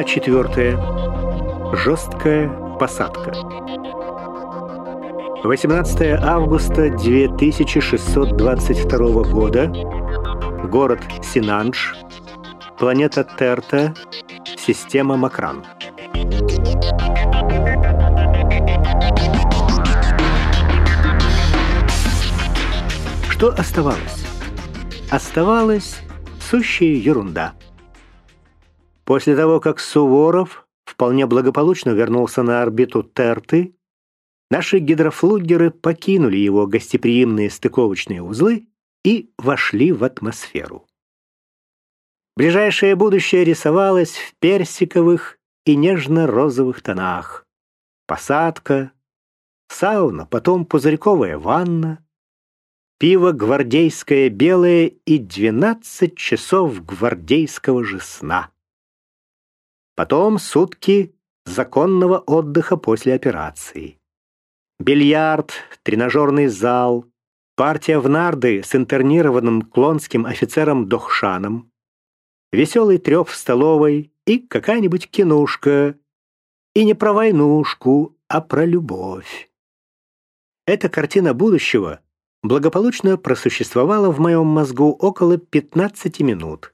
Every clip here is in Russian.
Глава 4. Жесткая посадка. 18 августа 2622 года. Город Синанж. Планета Терта. Система Макран. Что оставалось? Оставалась сущая ерунда. После того, как Суворов вполне благополучно вернулся на орбиту Терты, наши гидрофлугеры покинули его гостеприимные стыковочные узлы и вошли в атмосферу. Ближайшее будущее рисовалось в персиковых и нежно-розовых тонах. Посадка, сауна, потом пузырьковая ванна, пиво гвардейское белое и 12 часов гвардейского же сна. Потом сутки законного отдыха после операции. Бильярд, тренажерный зал, партия в нарды с интернированным клонским офицером Дохшаном, веселый треп в столовой и какая-нибудь кинушка. И не про войнушку, а про любовь. Эта картина будущего благополучно просуществовала в моем мозгу около 15 минут.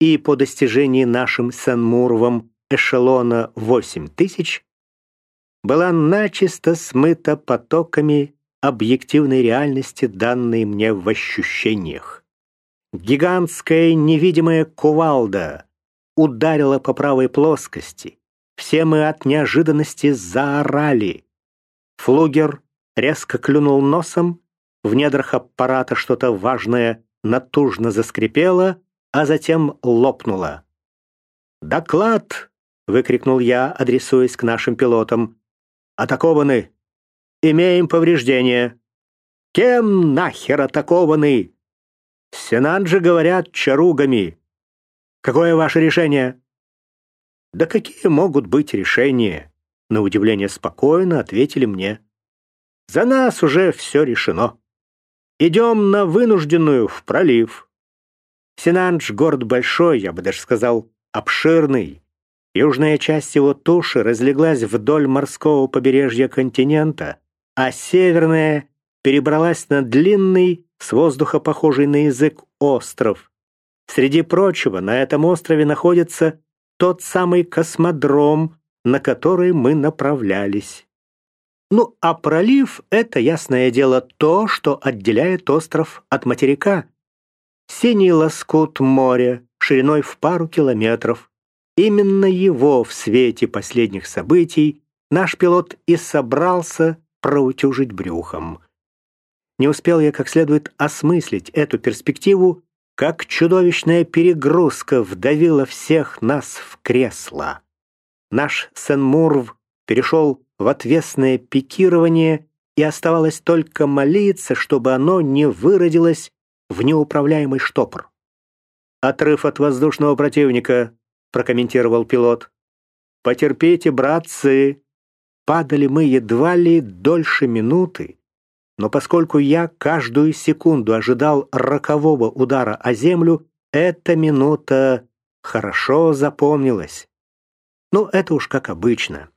И по достижении нашим Сен-Муровым эшелона 8 тысяч была начисто смыта потоками объективной реальности, данной мне в ощущениях. Гигантская невидимая кувалда ударила по правой плоскости. Все мы от неожиданности заорали. Флугер резко клюнул носом, в недрах аппарата что-то важное натужно заскрипело, а затем лопнуло. «Доклад!» выкрикнул я, адресуясь к нашим пилотам. «Атакованы! Имеем повреждения!» «Кем нахер атакованы?» «Сенанджи говорят чаругами!» «Какое ваше решение?» «Да какие могут быть решения?» На удивление спокойно ответили мне. «За нас уже все решено. Идем на вынужденную в пролив». Синандж — город большой, я бы даже сказал, обширный. Южная часть его туши разлеглась вдоль морского побережья континента, а северная перебралась на длинный, с воздуха похожий на язык, остров. Среди прочего, на этом острове находится тот самый космодром, на который мы направлялись. Ну, а пролив — это, ясное дело, то, что отделяет остров от материка. Синий лоскут моря, шириной в пару километров, Именно его в свете последних событий наш пилот и собрался проутюжить брюхом. Не успел я как следует осмыслить эту перспективу, как чудовищная перегрузка вдавила всех нас в кресло. Наш Сен-Мурв перешел в отвесное пикирование, и оставалось только молиться, чтобы оно не выродилось в неуправляемый штопор. Отрыв от воздушного противника прокомментировал пилот. Потерпите, братцы. Падали мы едва ли дольше минуты, но поскольку я каждую секунду ожидал рокового удара о землю, эта минута хорошо запомнилась. Ну, это уж как обычно.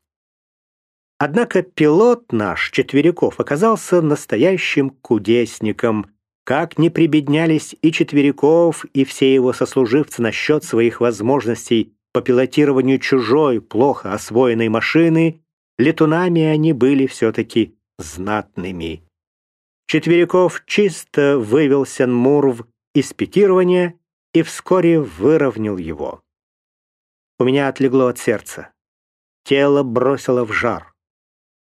Однако пилот наш, Четверяков, оказался настоящим кудесником. Как не прибеднялись и Четверяков, и все его сослуживцы насчет своих возможностей по пилотированию чужой, плохо освоенной машины, летунами они были все-таки знатными. Четверяков чисто вывел Сен-Мурв из пикирования и вскоре выровнял его. У меня отлегло от сердца. Тело бросило в жар.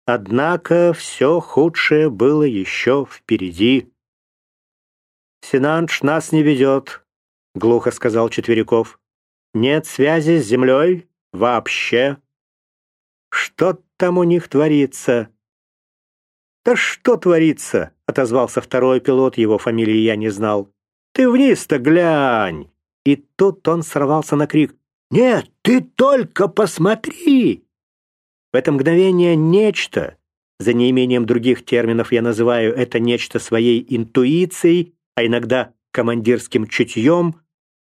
Однако все худшее было еще впереди. «Синанш нас не ведет», — глухо сказал Четверяков. «Нет связи с землей вообще. Что там у них творится?» «Да что творится?» — отозвался второй пилот, его фамилии я не знал. «Ты вниз-то глянь!» И тут он сорвался на крик. «Нет, ты только посмотри!» В это мгновение нечто, за неимением других терминов я называю это нечто своей интуицией, а иногда командирским чутьем,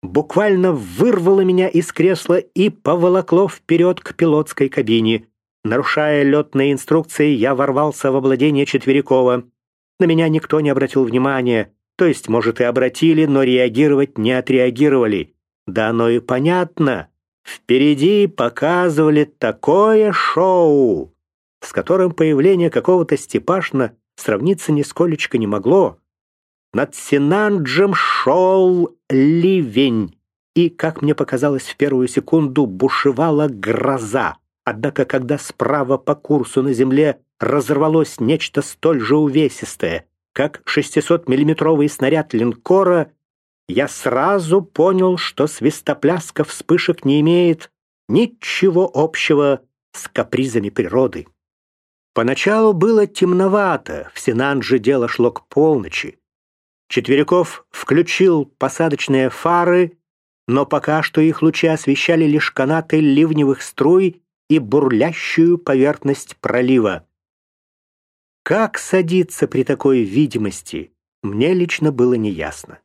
буквально вырвало меня из кресла и поволокло вперед к пилотской кабине. Нарушая летные инструкции, я ворвался в обладение Четверякова. На меня никто не обратил внимания, то есть, может, и обратили, но реагировать не отреагировали. Да оно и понятно. Впереди показывали такое шоу, с которым появление какого-то Степашна сравниться нисколечко не могло. Над Синанджем шел ливень, и, как мне показалось в первую секунду, бушевала гроза. Однако, когда справа по курсу на земле разорвалось нечто столь же увесистое, как 600-миллиметровый снаряд линкора, я сразу понял, что свистопляска вспышек не имеет ничего общего с капризами природы. Поначалу было темновато, в Синанже дело шло к полночи. Четверяков включил посадочные фары, но пока что их лучи освещали лишь канаты ливневых струй и бурлящую поверхность пролива. Как садиться при такой видимости, мне лично было неясно.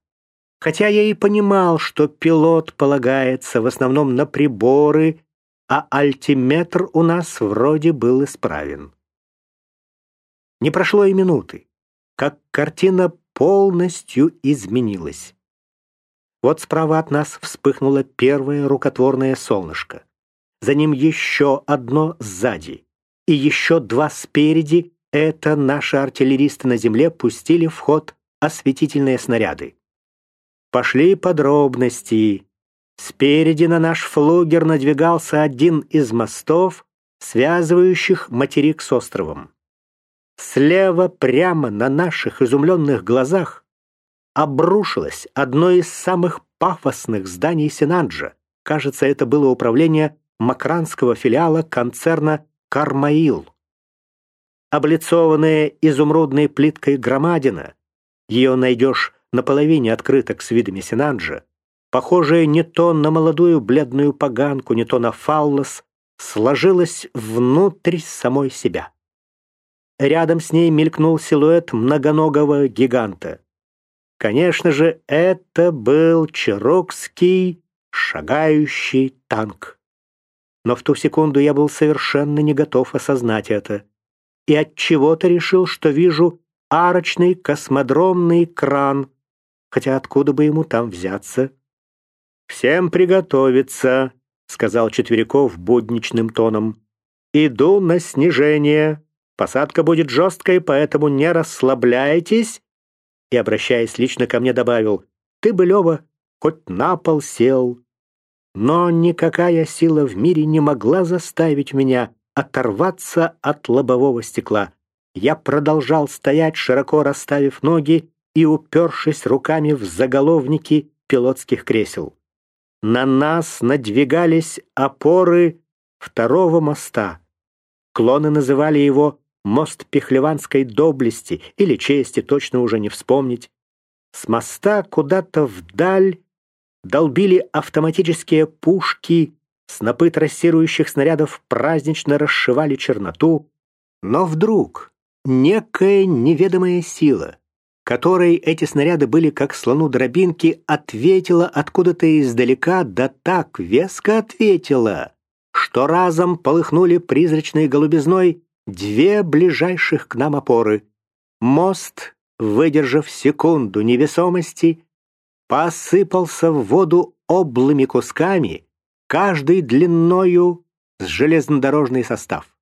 Хотя я и понимал, что пилот полагается в основном на приборы, а альтиметр у нас вроде был исправен. Не прошло и минуты, как картина полностью изменилась. Вот справа от нас вспыхнуло первое рукотворное солнышко. За ним еще одно сзади. И еще два спереди — это наши артиллеристы на земле пустили в ход осветительные снаряды. Пошли подробности. Спереди на наш флугер надвигался один из мостов, связывающих материк с островом. Слева прямо на наших изумленных глазах обрушилось одно из самых пафосных зданий Синанджа. Кажется, это было управление макранского филиала концерна «Кармаил». Облицованная изумрудной плиткой громадина, ее найдешь на половине открыток с видами Синанджа, похожая не то на молодую бледную поганку, не то на фаллос, сложилась внутрь самой себя. Рядом с ней мелькнул силуэт многоногого гиганта. Конечно же, это был черокский шагающий танк. Но в ту секунду я был совершенно не готов осознать это. И от чего то решил, что вижу арочный космодромный кран, хотя откуда бы ему там взяться? «Всем приготовиться», — сказал Четверяков будничным тоном. «Иду на снижение. Посадка будет жесткой, поэтому не расслабляйтесь». И, обращаясь лично ко мне, добавил, «Ты бы, Лева, хоть на пол сел». Но никакая сила в мире не могла заставить меня оторваться от лобового стекла. Я продолжал стоять, широко расставив ноги и упершись руками в заголовники пилотских кресел. На нас надвигались опоры второго моста. Клоны называли его «мост Пехлеванской доблести» или «чести», точно уже не вспомнить. С моста куда-то вдаль долбили автоматические пушки, снопы трассирующих снарядов празднично расшивали черноту. Но вдруг некая неведомая сила — которой эти снаряды были как слону дробинки, ответила откуда-то издалека, да так веско ответила, что разом полыхнули призрачной голубизной две ближайших к нам опоры. Мост, выдержав секунду невесомости, посыпался в воду облыми кусками, каждый длиною с железнодорожный состав.